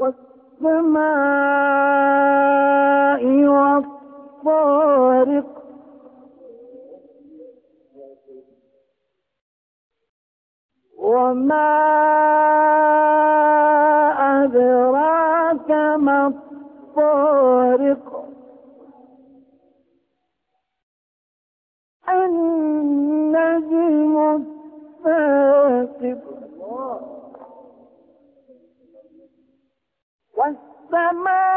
والسماء والطارق. وما أدراك ما الطارق. النجم الثاقب. والسماء